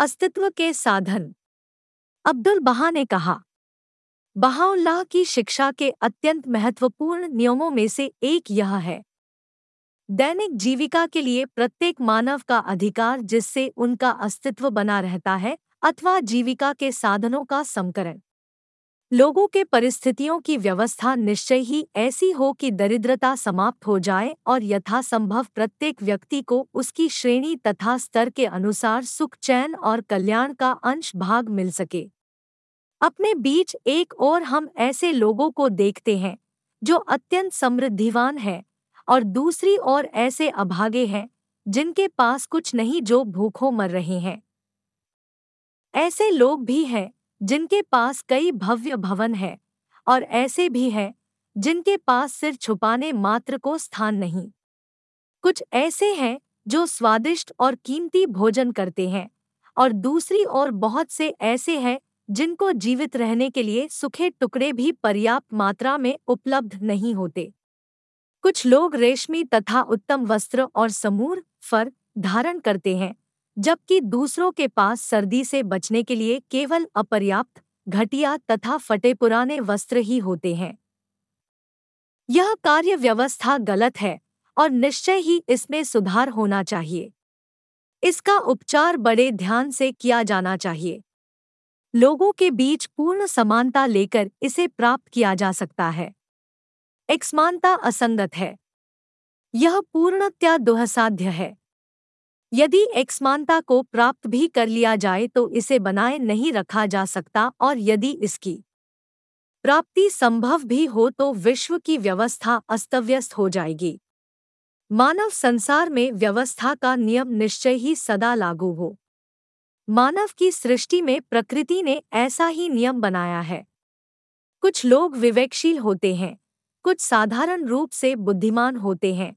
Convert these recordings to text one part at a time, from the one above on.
अस्तित्व के साधन। अब्दुल बहा ने कहा, बहाउल्लाह की शिक्षा के अत्यंत महत्वपूर्ण नियमों में से एक यह है। दैनिक जीविका के लिए प्रत्येक मानव का अधिकार जिससे उनका अस्तित्व बना रहता है अथवा जीविका के साधनों का समकरण लोगों के परिस्थितियों की व्यवस्था निश्चय ही ऐसी हो कि दरिद्रता समाप्त हो जाए और यथासंभव प्रत्येक व्यक्ति को उसकी श्रेणी तथा स्तर के अनुसार सुख, चैन और कल्याण का अंश भाग मिल सके। अपने बीच एक और हम ऐसे लोगों को देखते हैं, जो अत्यंत समृद्धिवान हैं और दूसरी ओर ऐसे अभागे हैं, जिनके पास कुछ नहीं जो भूखों मर रहे हैं। ऐसे लोग भी हैं जिनके पास कई भव्य भवन है और ऐसे भी हैं जिनके पास सिर छुपाने मात्र को स्थान नहीं। कुछ ऐसे हैं जो स्वादिष्ट और कीमती भोजन करते हैं और दूसरी ओर बहुत से ऐसे हैं जिनको जीवित रहने के लिए सुखे टुकड़े भी पर्याप्त मात्रा में उपलब्ध नहीं होते। कुछ लोग रेशमी तथा उत्तम वस्त्र और समूर फर धारण करते हैं जबकि दूसरों के पास सर्दी से बचने के लिए केवल अपर्याप्त घटिया तथा फटे पुराने वस्त्र ही होते हैं। यह कार्य व्यवस्था गलत है और निश्चय ही इसमें सुधार होना चाहिए। इसका उपचार बड़े ध्यान से किया जाना चाहिए। लोगों के बीच पूर्ण समानता लेकर इसे प्राप्त किया जा सकता है। एक्समानता असंगत है। यह पूर्णत्या दुहसाध्य है। यदि एक्समानता को प्राप्त भी कर लिया जाए तो इसे बनाए नहीं रखा जा सकता और यदि इसकी प्राप्ति संभव भी हो तो विश्व की व्यवस्था अस्तव्यस्त हो जाएगी। मानव संसार में व्यवस्था का नियम निश्चय ही सदा लागू हो। मानव की सृष्टि में प्रकृति ने ऐसा ही नियम बनाया है। कुछ लोग विवेकशील होते हैं, कुछ साधारण रूप से बुद्धिमान होते हैं,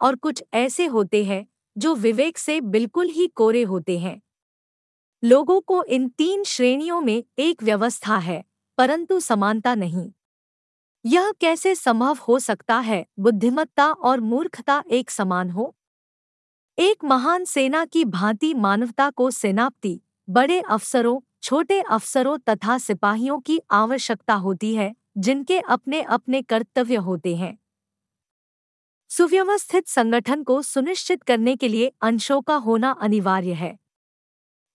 और कुछ ऐसे होते हैं जो विवेक से बिल्कुल ही कोरे होते हैं। लोगों को इन तीन श्रेणियों में एक व्यवस्था है, परंतु समानता नहीं। यह कैसे संभव हो सकता है, बुद्धिमत्ता और मूर्खता एक समान हो? एक महान सेना की भांति मानवता को सेनापति, बड़े अफसरों, छोटे अफसरों तथा सिपाहियों की आवश्यकता होती है, जिनके अपने अपने कर्तव्य होते हैं। सुव्यवस्थित संगठन को सुनिश्चित करने के लिए अंशों का होना अनिवार्य है।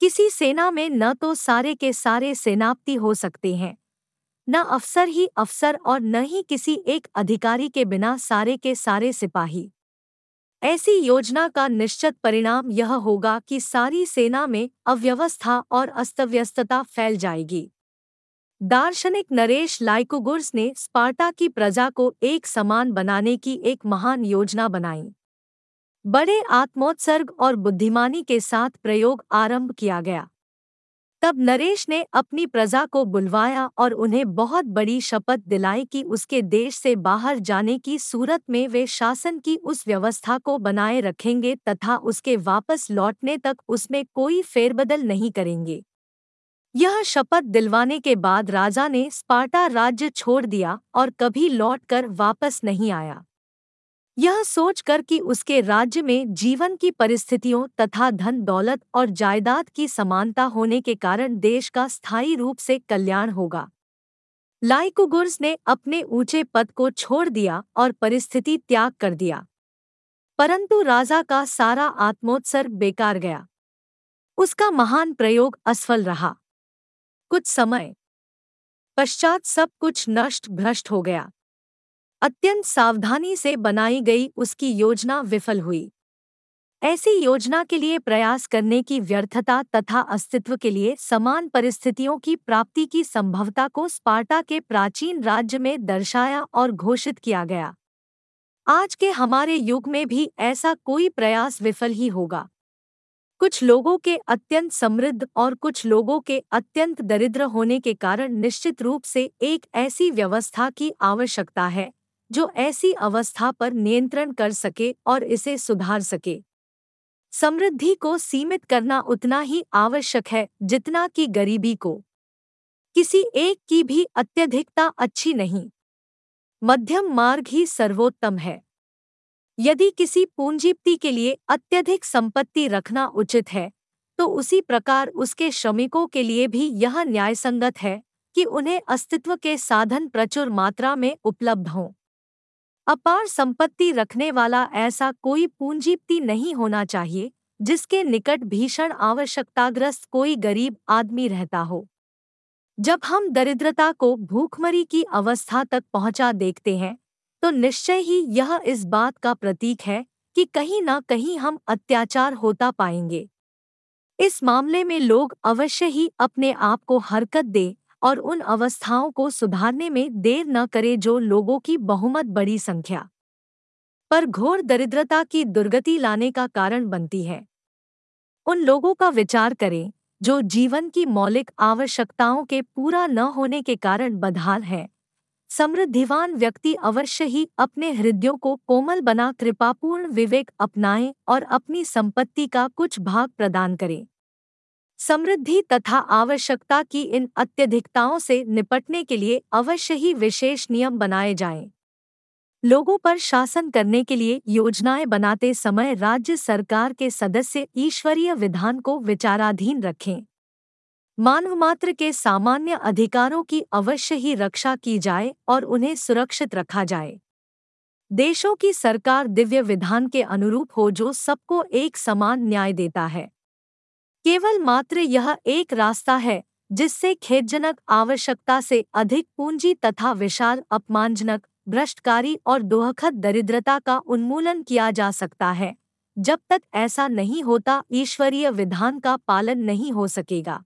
किसी सेना में न तो सारे के सारे सेनापति हो सकते हैं। न अफसर ही अफसर और न ही किसी एक अधिकारी के बिना सारे के सारे सिपाही। ऐसी योजना का निश्चित परिणाम यह होगा कि सारी सेना में अव्यवस्था और अस्तव्यस्तता फैल जाएगी। दार्शनिक नरेश लाइकोगुर्स ने स्पार्टा की प्रजा को एक समान बनाने की एक महान योजना बनाई। बड़े आत्मोत्सर्ग और बुद्धिमानी के साथ प्रयोग आरंभ किया गया। तब नरेश ने अपनी प्रजा को बुलवाया और उन्हें बहुत बड़ी शपथ दिलाई कि उसके देश से बाहर जाने की सूरत में वे शासन की उस व्यवस्था को बनाए रखेंगे तथा उसके वापस लौटने तक उसमें कोई फेरबदल नहीं करेंगे। यह शपथ दिलवाने के बाद राजा ने स्पार्टा राज्य छोड़ दिया और कभी लौटकर वापस नहीं आया। यह सोचकर कि उसके राज्य में जीवन की परिस्थितियों तथा धन दौलत और जायदाद की समानता होने के कारण देश का स्थायी रूप से कल्याण होगा। लाइकुगुर्स ने अपने ऊँचे पद को छोड़ दिया और परिस्थिति त्याग कर दिया। परंतु राजा का सारा आत्मोत्सर्ग बेकार गया। उसका महान प्रयोग असफल रहा। कुछ समय। पश्चात सब कुछ नष्ट भ्रष्ट हो गया। अत्यंत सावधानी से बनाई गई उसकी योजना विफल हुई। ऐसी योजना के लिए प्रयास करने की व्यर्थता तथा अस्तित्व के लिए समान परिस्थितियों की प्राप्ति की संभवता को स्पार्टा के प्राचीन राज्य में दर्शाया और घोषित किया गया। आज के हमारे युग में भी ऐसा कोई प्रयास विफल ही होगा। कुछ लोगों के अत्यंत समृद्ध और कुछ लोगों के अत्यंत दरिद्र होने के कारण निश्चित रूप से एक ऐसी व्यवस्था की आवश्यकता है, जो ऐसी अवस्था पर नियंत्रण कर सके और इसे सुधार सके। समृद्धि को सीमित करना उतना ही आवश्यक है, जितना कि गरीबी को। किसी एक की भी अत्यधिकता अच्छी नहीं। मध्यम मार्ग ही सर्वोत्तम है। यदि किसी पूंजीपति के लिए अत्यधिक संपत्ति रखना उचित है तो उसी प्रकार उसके श्रमिकों के लिए भी यह न्यायसंगत है कि उन्हें अस्तित्व के साधन प्रचुर मात्रा में उपलब्ध हों। अपार संपत्ति रखने वाला ऐसा कोई पूंजीपति नहीं होना चाहिए, जिसके निकट भीषण आवश्यकताग्रस्त कोई गरीब आदमी रहता हो। जब हम दरिद्रता को भूखमरी की अवस्था तक पहुँचा देखते हैं तो निश्चय ही यह इस बात का प्रतीक है कि कहीं ना कहीं हम अत्याचार होता पाएँगे। इस मामले में लोग अवश्य ही अपने आप को हरकत दे और उन अवस्थाओं को सुधारने में देर न करे जो लोगों की बहुमत बड़ी संख्या पर घोर दरिद्रता की दुर्गति लाने का कारण बनती है। उन लोगों का विचार करें जो जीवन की मौलिक आवश्यकताओं के पूरा न होने के कारण बदहाल है। समृद्धिवान व्यक्ति अवश्य ही अपने हृदयों को कोमल बना कृपापूर्ण विवेक अपनाएँ और अपनी संपत्ति का कुछ भाग प्रदान करें समृद्धि तथा आवश्यकता की इन अत्यधिकताओं से निपटने के लिए अवश्य ही विशेष नियम बनाए जाएँ। लोगों पर शासन करने के लिए योजनाएँ बनाते समय राज्य सरकार के सदस्य ईश्वरीय विधान को विचाराधीन रखें मानवमात्र के सामान्य अधिकारों की अवश्य ही रक्षा की जाए और उन्हें सुरक्षित रखा जाए। देशों की सरकार दिव्य विधान के अनुरूप हो जो सबको एक समान न्याय देता है। केवल मात्र यह एक रास्ता है, जिससे खेदजनक आवश्यकता से अधिक पूंजी तथा विशाल अपमानजनक, भ्रष्टकारी और दोहखत दरिद्रता का उन्मूलन किया जा सकता है। जब तक ऐसा नहीं होता, ईश्वरीय विधान का पालन नहीं हो सकेगा।